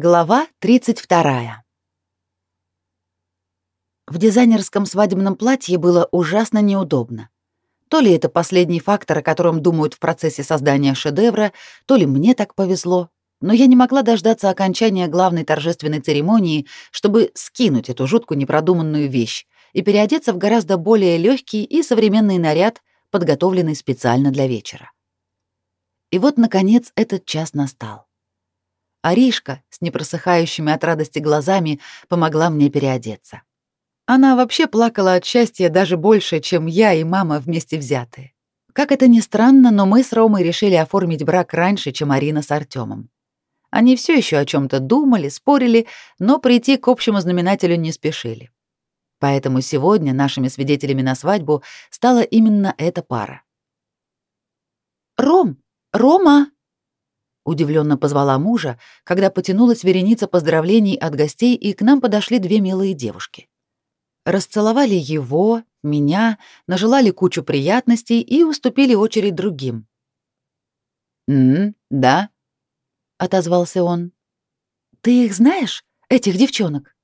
Глава 32. В дизайнерском свадебном платье было ужасно неудобно. То ли это последний фактор, о котором думают в процессе создания шедевра, то ли мне так повезло, но я не могла дождаться окончания главной торжественной церемонии, чтобы скинуть эту жуткую непродуманную вещь и переодеться в гораздо более легкий и современный наряд, подготовленный специально для вечера. И вот, наконец, этот час настал. Аришка с непросыхающими от радости глазами помогла мне переодеться. Она вообще плакала от счастья даже больше, чем я и мама вместе взятые. Как это ни странно, но мы с Ромой решили оформить брак раньше, чем Арина с Артемом. Они все еще о чем то думали, спорили, но прийти к общему знаменателю не спешили. Поэтому сегодня нашими свидетелями на свадьбу стала именно эта пара. «Ром! Рома!» Удивленно позвала мужа, когда потянулась вереница поздравлений от гостей, и к нам подошли две милые девушки. Расцеловали его, меня, нажелали кучу приятностей и уступили очередь другим. «М, да», — отозвался он. «Ты их знаешь, этих девчонок?»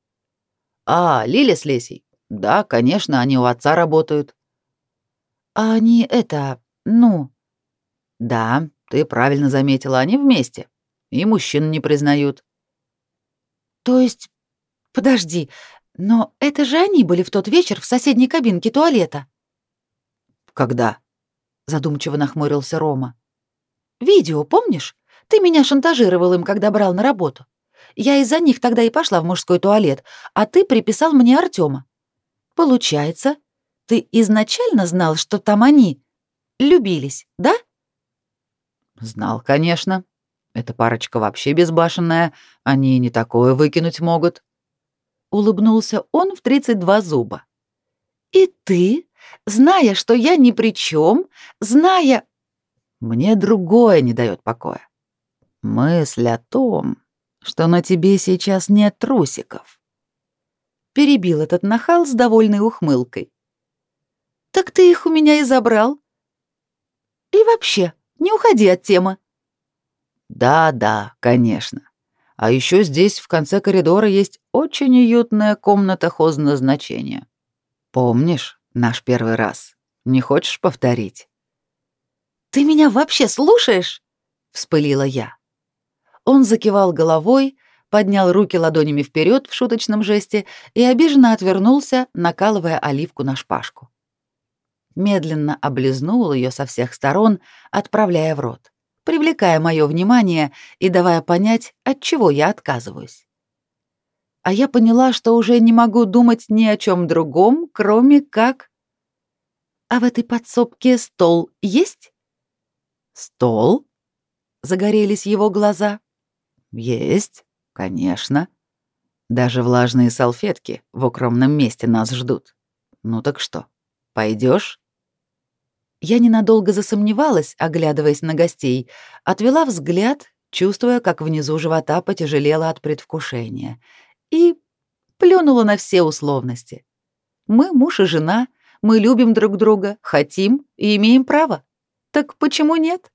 «А, Лиля с Лесей? Да, конечно, они у отца работают». «А они это, ну...» «Да, ты правильно заметила, они вместе. И мужчин не признают. То есть, подожди, но это же они были в тот вечер в соседней кабинке туалета. Когда? Задумчиво нахмурился Рома. Видео, помнишь? Ты меня шантажировал им, когда брал на работу. Я из-за них тогда и пошла в мужской туалет, а ты приписал мне Артема. Получается, ты изначально знал, что там они любились, да? Знал, конечно. Эта парочка вообще безбашенная, они не такое выкинуть могут. Улыбнулся он в 32 зуба. И ты, зная, что я ни при чем, зная... Мне другое не дает покоя. Мысль о том, что на тебе сейчас нет трусиков. Перебил этот нахал с довольной ухмылкой. Так ты их у меня и забрал. И вообще, не уходи от темы. Да, да, конечно. А еще здесь в конце коридора есть очень уютная комната хозназначения. Помнишь наш первый раз? Не хочешь повторить? Ты меня вообще слушаешь? вспылила я. Он закивал головой, поднял руки ладонями вперед в шуточном жесте и обиженно отвернулся, накалывая оливку на шпажку медленно облизнул ее со всех сторон, отправляя в рот, привлекая мое внимание и давая понять, от чего я отказываюсь. А я поняла, что уже не могу думать ни о чем другом, кроме как... А в этой подсобке стол есть? Стол? Загорелись его глаза. Есть, конечно. Даже влажные салфетки в укромном месте нас ждут. Ну так что, пойдешь? Я ненадолго засомневалась, оглядываясь на гостей, отвела взгляд, чувствуя, как внизу живота потяжелело от предвкушения, и плюнула на все условности. Мы муж и жена, мы любим друг друга, хотим и имеем право. Так почему нет?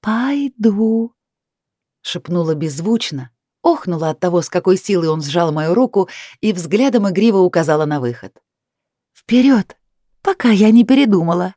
«Пойду», — шепнула беззвучно, охнула от того, с какой силой он сжал мою руку и взглядом игриво указала на выход. «Вперед! Пока я не передумала.